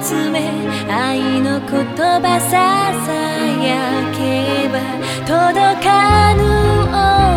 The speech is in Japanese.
詰め愛の言葉ささやけば届かぬ